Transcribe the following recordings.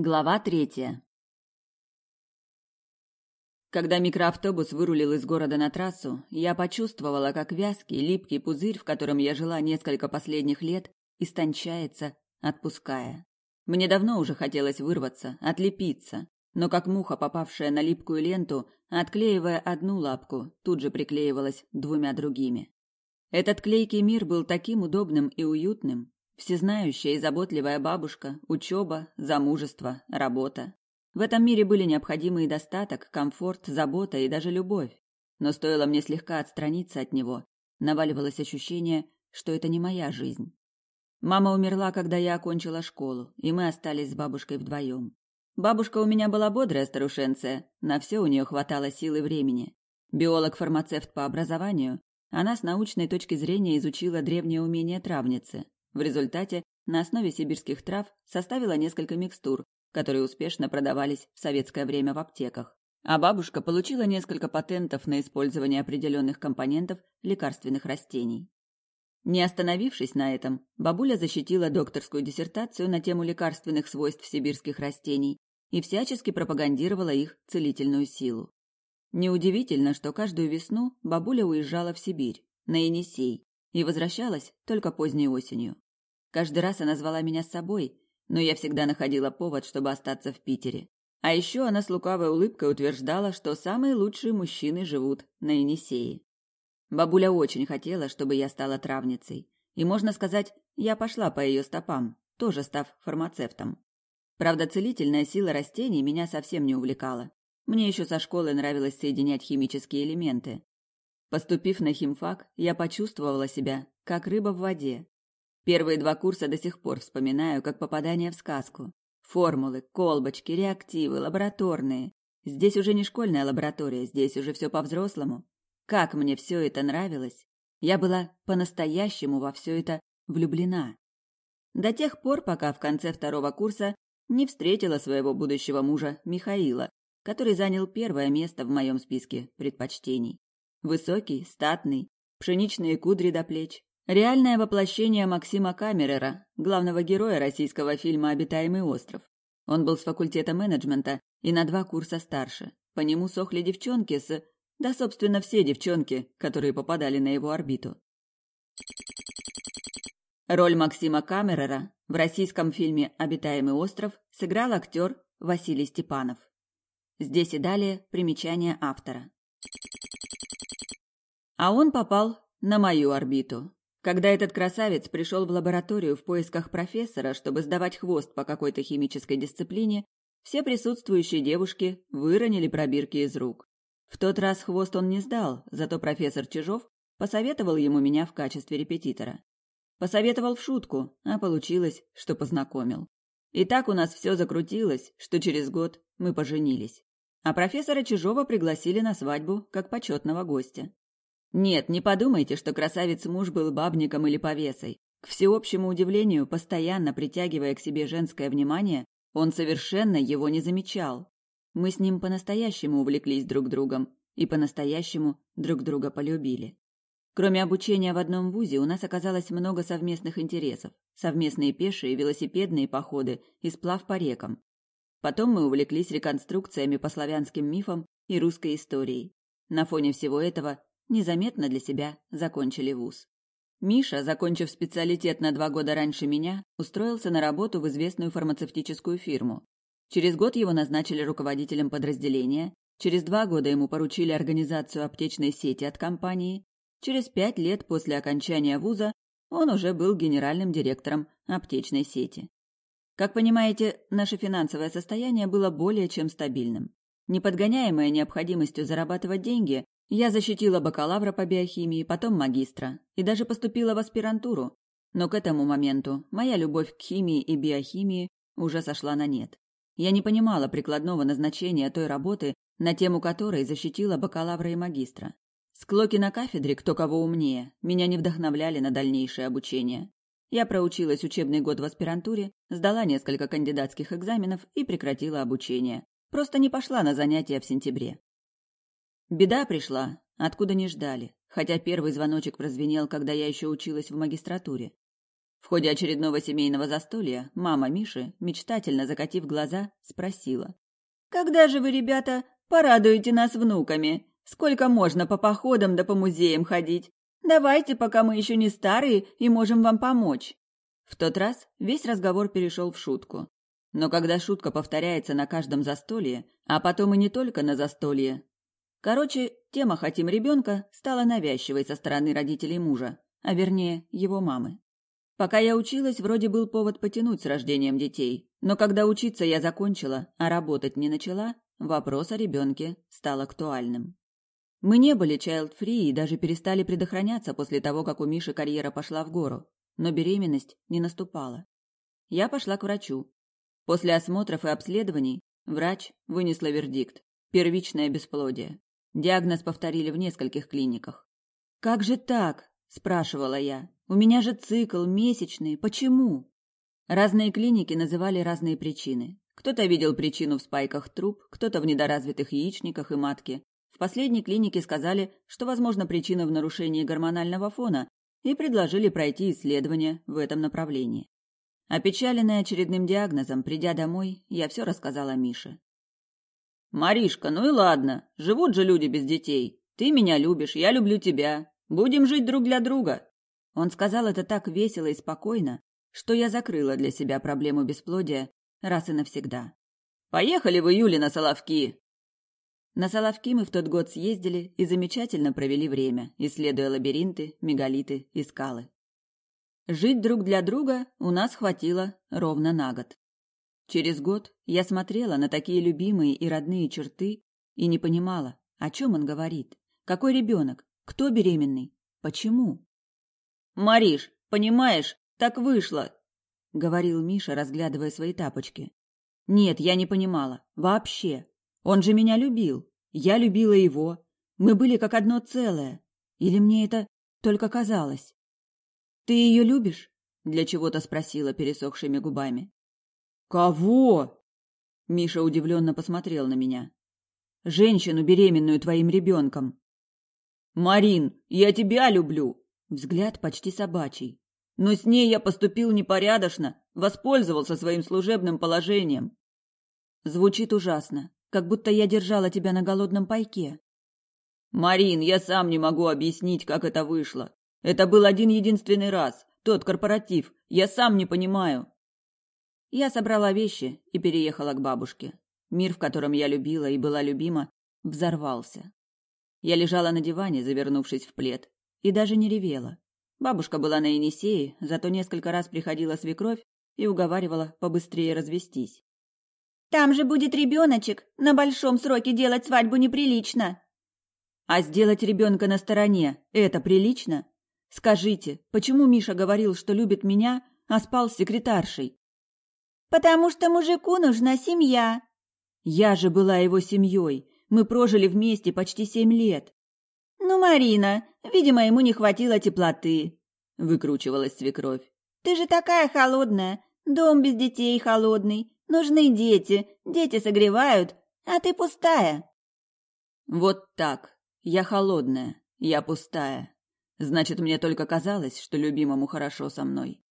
Глава третья. Когда микроавтобус вырулил из города на трассу, я почувствовала, как вязкий, липкий пузырь, в котором я жила несколько последних лет, истончается, отпуская. Мне давно уже хотелось вырваться, отлепиться, но как муха, попавшая на липкую ленту, отклеивая одну лапку, тут же приклеивалась двумя другими. Этот клейкий мир был таким удобным и уютным, Всезнающая и заботливая бабушка, учеба, замужество, работа. В этом мире были необходимы и достаток, комфорт, забота и даже любовь. Но стоило мне слегка отстраниться от него, наваливалось ощущение, что это не моя жизнь. Мама умерла, когда я окончила школу, и мы остались с бабушкой вдвоем. Бабушка у меня была бодрая старушенция, на все у нее хватало сил и времени. Биолог-фармацевт по образованию, она с научной точки зрения изучила древнее умение травницы, в результате на основе сибирских трав составила несколько микстур, которые успешно продавались в советское время в аптеках. А бабушка получила несколько патентов на использование определенных компонентов лекарственных растений. Не остановившись на этом, бабуля защитила докторскую диссертацию на тему лекарственных свойств сибирских растений и всячески пропагандировала их целительную силу. Неудивительно, что каждую весну бабуля уезжала в Сибирь, на Енисей, и возвращалась только поздней осенью. Каждый раз она звала меня с собой, но я всегда находила повод, чтобы остаться в Питере. А еще она с лукавой улыбкой утверждала, что самые лучшие мужчины живут на Енисее. Бабуля очень хотела, чтобы я стала травницей. И, можно сказать, я пошла по ее стопам, тоже став фармацевтом. Правда, целительная сила растений меня совсем не увлекала. Мне еще со школы нравилось соединять химические элементы. Поступив на химфак, я почувствовала себя, как рыба в воде. Первые два курса до сих пор вспоминаю, как попадание в сказку. Формулы, колбочки, реактивы, лабораторные. Здесь уже не школьная лаборатория, здесь уже все по-взрослому. Как мне все это нравилось. Я была по-настоящему во все это влюблена. До тех пор, пока в конце второго курса не встретила своего будущего мужа Михаила, который занял первое место в моем списке предпочтений. Высокий, статный, пшеничные кудри до плеч. Реальное воплощение Максима Камерера, главного героя российского фильма «Обитаемый остров». Он был с факультета менеджмента и на два курса старше. По нему сохли девчонки с... Да, собственно, все девчонки, которые попадали на его орбиту. Роль Максима Камерера в российском фильме «Обитаемый остров» сыграл актер Василий Степанов. Здесь и далее примечание автора. А он попал на мою орбиту. Когда этот красавец пришел в лабораторию в поисках профессора, чтобы сдавать хвост по какой-то химической дисциплине, все присутствующие девушки выронили пробирки из рук. В тот раз хвост он не сдал, зато профессор Чижов посоветовал ему меня в качестве репетитора. Посоветовал в шутку, а получилось, что познакомил. И так у нас все закрутилось, что через год мы поженились. А профессора Чижова пригласили на свадьбу как почетного гостя. Нет, не подумайте, что красавец-муж был бабником или повесой. К всеобщему удивлению, постоянно притягивая к себе женское внимание, он совершенно его не замечал. Мы с ним по-настоящему увлеклись друг другом и по-настоящему друг друга полюбили. Кроме обучения в одном вузе, у нас оказалось много совместных интересов. Совместные пешие и велосипедные походы и сплав по рекам. Потом мы увлеклись реконструкциями по славянским мифам и русской историей. На фоне всего этого незаметно для себя закончили вуз. Миша, закончив специалитет на два года раньше меня, устроился на работу в известную фармацевтическую фирму. Через год его назначили руководителем подразделения, через два года ему поручили организацию аптечной сети от компании, через пять лет после окончания вуза он уже был генеральным директором аптечной сети. Как понимаете, наше финансовое состояние было более чем стабильным. Неподгоняемое необходимостью зарабатывать деньги, я защитила бакалавра по биохимии, потом магистра и даже поступила в аспирантуру. Но к этому моменту моя любовь к химии и биохимии уже сошла на нет. Я не понимала прикладного назначения той работы, на тему которой защитила бакалавра и магистра. Склоки на кафедре «Кто кого умнее» меня не вдохновляли на дальнейшее обучение. Я проучилась учебный год в аспирантуре, сдала несколько кандидатских экзаменов и прекратила обучение. Просто не пошла на занятия в сентябре. Беда пришла, откуда не ждали, хотя первый звоночек прозвенел, когда я еще училась в магистратуре. В ходе очередного семейного застолья мама Миши, мечтательно закатив глаза, спросила. «Когда же вы, ребята, порадуете нас внуками? Сколько можно по походам да по музеям ходить? Давайте, пока мы еще не старые и можем вам помочь». В тот раз весь разговор перешел в шутку. Но когда шутка повторяется на каждом застолье, а потом и не только на застолье. Короче, тема «хотим ребенка» стала навязчивой со стороны родителей мужа, а вернее, его мамы. Пока я училась, вроде был повод потянуть с рождением детей, но когда учиться я закончила, а работать не начала, вопрос о ребенке стал актуальным. Мы не были child-free и даже перестали предохраняться после того, как у Миши карьера пошла в гору, но беременность не наступала. Я пошла к врачу. После осмотров и обследований врач вынесла вердикт – первичное бесплодие. Диагноз повторили в нескольких клиниках. «Как же так?» – спрашивала я. У меня же цикл, месячный. Почему? Разные клиники называли разные причины. Кто-то видел причину в спайках труб, кто-то в недоразвитых яичниках и матке. В последней клинике сказали, что, возможно, причина в нарушении гормонального фона, и предложили пройти исследование в этом направлении. Опечаленная очередным диагнозом, придя домой, я все рассказала Мише. «Маришка, ну и ладно, живут же люди без детей. Ты меня любишь, я люблю тебя. Будем жить друг для друга. Он сказал это так весело и спокойно, что я закрыла для себя проблему бесплодия раз и навсегда. «Поехали в июле на Соловки!» На Соловки мы в тот год съездили и замечательно провели время, исследуя лабиринты, мегалиты и скалы. Жить друг для друга у нас хватило ровно на год. Через год я смотрела на такие любимые и родные черты и не понимала, о чем он говорит. Какой ребенок? Кто беременный? Почему? «Мариш, понимаешь, так вышло», — говорил Миша, разглядывая свои тапочки. «Нет, я не понимала. Вообще. Он же меня любил. Я любила его. Мы были как одно целое. Или мне это только казалось?» «Ты ее любишь?» — для чего-то спросила пересохшими губами. «Кого?» Миша удивленно посмотрел на меня. «Женщину, беременную твоим ребенком». «Марин, я тебя люблю!» Взгляд почти собачий. Но с ней я поступил непорядочно, воспользовался своим служебным положением. Звучит ужасно, как будто я держала тебя на голодном пайке. Марин, я сам не могу объяснить, как это вышло. Это был один единственный раз, тот корпоратив. Я сам не понимаю. Я собрала вещи и переехала к бабушке. Мир, в котором я любила и была любима, взорвался. Я лежала на диване, завернувшись в плед, и даже не ревела. Бабушка была на Енисее, зато несколько раз приходила свекровь и уговаривала побыстрее развестись. «Там же будет ребеночек, на большом сроке делать свадьбу неприлично!» «А сделать ребенка на стороне – это прилично? Скажите, почему Миша говорил, что любит меня, а спал с секретаршей?» «Потому что мужику нужна семья!» «Я же была его семьей, мы прожили вместе почти семь лет!» «Ну, Марина, видимо, ему не хватило теплоты», — выкручивалась свекровь. «Ты же такая холодная, дом без детей холодный, нужны дети, дети согревают, а ты пустая». «Вот так. Я холодная, я пустая. Значит, мне только казалось, что любимому хорошо со мной».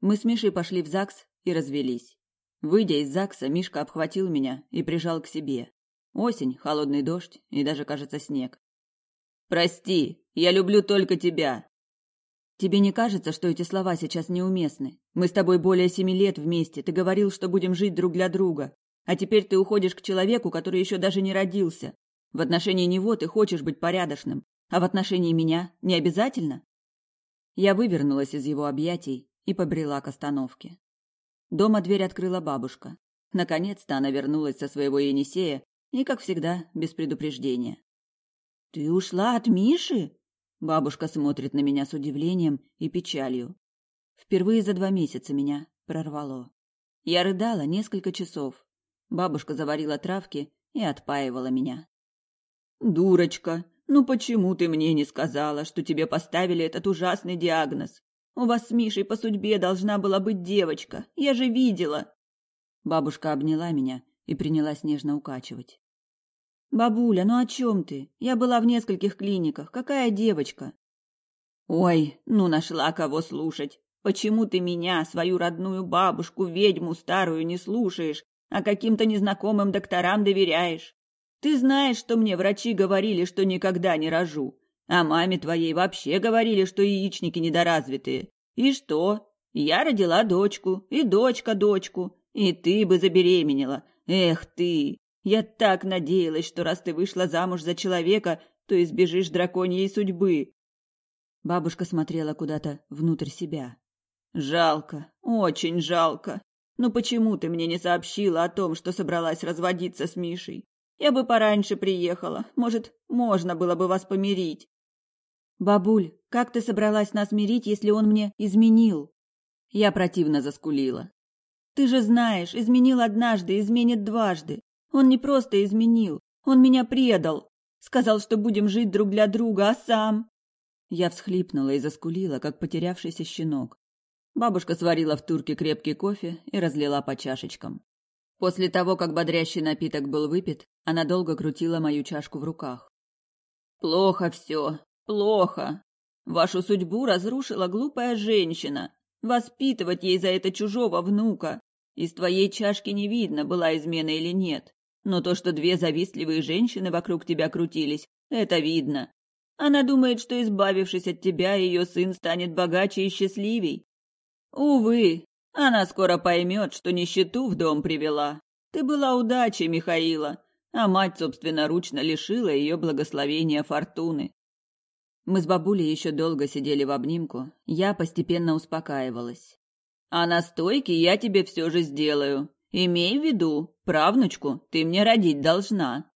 Мы с Мишей пошли в ЗАГС и развелись. Выйдя из ЗАГСа, Мишка обхватил меня и прижал к себе. Осень, холодный дождь и даже, кажется, снег. Прости, я люблю только тебя. Тебе не кажется, что эти слова сейчас неуместны? Мы с тобой более семи лет вместе. Ты говорил, что будем жить друг для друга. А теперь ты уходишь к человеку, который еще даже не родился. В отношении него ты хочешь быть порядочным, а в отношении меня не обязательно? Я вывернулась из его объятий и побрела к остановке. Дома дверь открыла бабушка. Наконец-то она вернулась со своего Енисея и, как всегда, без предупреждения. «Ты ушла от Миши?» Бабушка смотрит на меня с удивлением и печалью. Впервые за два месяца меня прорвало. Я рыдала несколько часов. Бабушка заварила травки и отпаивала меня. «Дурочка, ну почему ты мне не сказала, что тебе поставили этот ужасный диагноз? У вас с Мишей по судьбе должна была быть девочка, я же видела!» Бабушка обняла меня и принялась нежно укачивать. «Бабуля, ну о чем ты? Я была в нескольких клиниках. Какая девочка?» «Ой, ну нашла кого слушать. Почему ты меня, свою родную бабушку, ведьму старую, не слушаешь, а каким-то незнакомым докторам доверяешь? Ты знаешь, что мне врачи говорили, что никогда не рожу. А маме твоей вообще говорили, что яичники недоразвитые. И что? Я родила дочку, и дочка дочку, и ты бы забеременела. Эх ты! Я так надеялась, что раз ты вышла замуж за человека, то избежишь драконьей судьбы. Бабушка смотрела куда-то внутрь себя. Жалко, очень жалко. Но почему ты мне не сообщила о том, что собралась разводиться с Мишей? Я бы пораньше приехала. Может, можно было бы вас помирить. Бабуль, как ты собралась нас мирить, если он мне изменил? Я противно заскулила. Ты же знаешь, изменил однажды, изменит дважды. Он не просто изменил, он меня предал. Сказал, что будем жить друг для друга, а сам... Я всхлипнула и заскулила, как потерявшийся щенок. Бабушка сварила в турке крепкий кофе и разлила по чашечкам. После того, как бодрящий напиток был выпит, она долго крутила мою чашку в руках. «Плохо все, плохо. Вашу судьбу разрушила глупая женщина. Воспитывать ей за это чужого внука. Из твоей чашки не видно, была измена или нет. Но то, что две завистливые женщины вокруг тебя крутились, это видно. Она думает, что, избавившись от тебя, ее сын станет богаче и счастливей. Увы, она скоро поймет, что нищету в дом привела. Ты была удачей, Михаила, а мать собственноручно лишила ее благословения фортуны. Мы с бабулей еще долго сидели в обнимку, я постепенно успокаивалась. А на стойке я тебе все же сделаю. Имей в виду, правнучку ты мне родить должна.